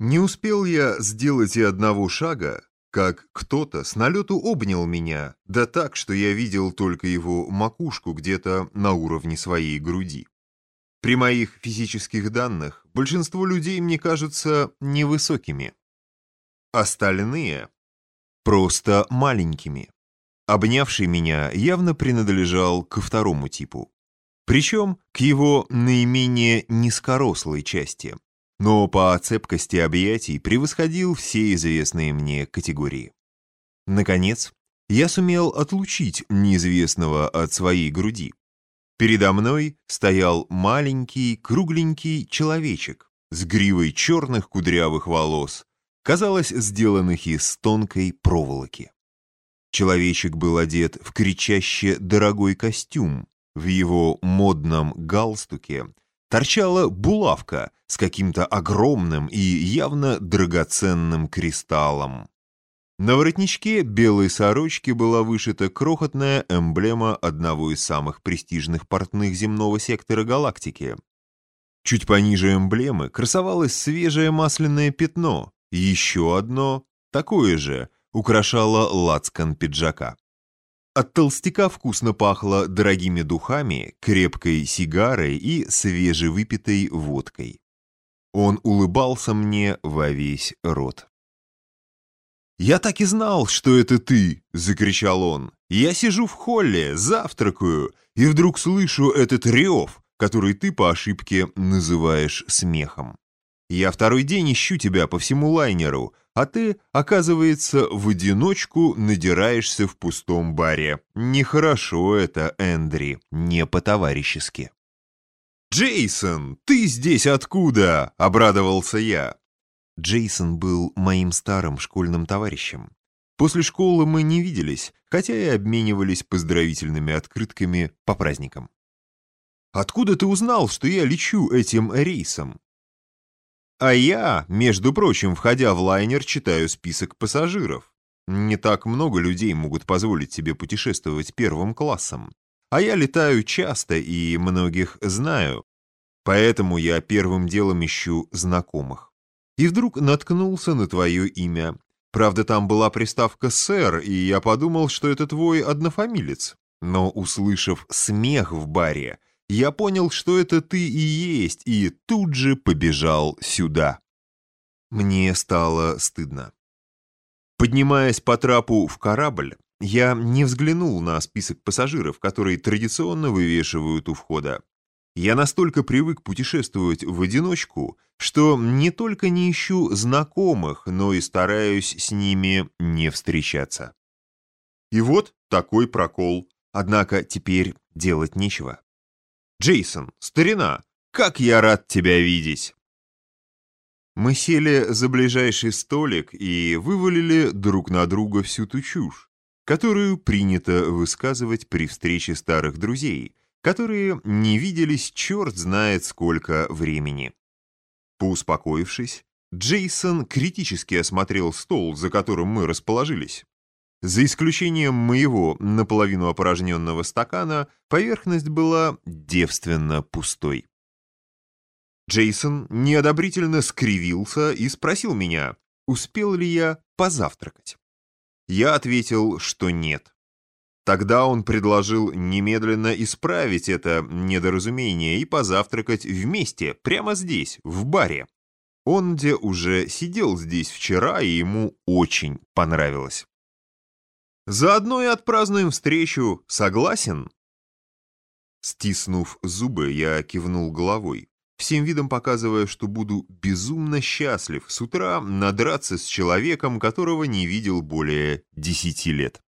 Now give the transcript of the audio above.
Не успел я сделать и одного шага, как кто-то с налету обнял меня, да так, что я видел только его макушку где-то на уровне своей груди. При моих физических данных большинство людей мне кажутся невысокими. Остальные просто маленькими. Обнявший меня явно принадлежал ко второму типу. Причем к его наименее низкорослой части, но по цепкости объятий превосходил все известные мне категории. Наконец, я сумел отлучить неизвестного от своей груди. Передо мной стоял маленький, кругленький человечек с гривой черных кудрявых волос, казалось, сделанных из тонкой проволоки. Человечек был одет в кричаще дорогой костюм. В его модном галстуке торчала булавка с каким-то огромным и явно драгоценным кристаллом. На воротничке белой сорочки была вышита крохотная эмблема одного из самых престижных портных земного сектора галактики. Чуть пониже эмблемы красовалось свежее масляное пятно, еще одно, такое же, украшало лацкан пиджака. От толстяка вкусно пахло дорогими духами, крепкой сигарой и свежевыпитой водкой. Он улыбался мне во весь рот. «Я так и знал, что это ты!» — закричал он. «Я сижу в холле, завтракаю, и вдруг слышу этот рев, который ты по ошибке называешь смехом. Я второй день ищу тебя по всему лайнеру, а ты, оказывается, в одиночку надираешься в пустом баре. Нехорошо это, Эндри, не по-товарищески». «Джейсон, ты здесь откуда?» — обрадовался я. Джейсон был моим старым школьным товарищем. После школы мы не виделись, хотя и обменивались поздравительными открытками по праздникам. «Откуда ты узнал, что я лечу этим рейсом?» «А я, между прочим, входя в лайнер, читаю список пассажиров. Не так много людей могут позволить себе путешествовать первым классом. А я летаю часто и многих знаю. Поэтому я первым делом ищу знакомых и вдруг наткнулся на твое имя. Правда, там была приставка «сэр», и я подумал, что это твой однофамилец. Но, услышав смех в баре, я понял, что это ты и есть, и тут же побежал сюда. Мне стало стыдно. Поднимаясь по трапу в корабль, я не взглянул на список пассажиров, которые традиционно вывешивают у входа. Я настолько привык путешествовать в одиночку, что не только не ищу знакомых, но и стараюсь с ними не встречаться. И вот такой прокол. Однако теперь делать нечего. Джейсон, старина, как я рад тебя видеть! Мы сели за ближайший столик и вывалили друг на друга всю ту чушь, которую принято высказывать при встрече старых друзей, которые не виделись черт знает сколько времени. Поуспокоившись, Джейсон критически осмотрел стол, за которым мы расположились. За исключением моего наполовину опорожненного стакана, поверхность была девственно пустой. Джейсон неодобрительно скривился и спросил меня, успел ли я позавтракать. Я ответил, что нет. Тогда он предложил немедленно исправить это недоразумение и позавтракать вместе, прямо здесь, в баре. Он где уже сидел здесь вчера, и ему очень понравилось. Заодно и отпразднуем встречу, согласен? Стиснув зубы, я кивнул головой, всем видом показывая, что буду безумно счастлив с утра надраться с человеком, которого не видел более десяти лет.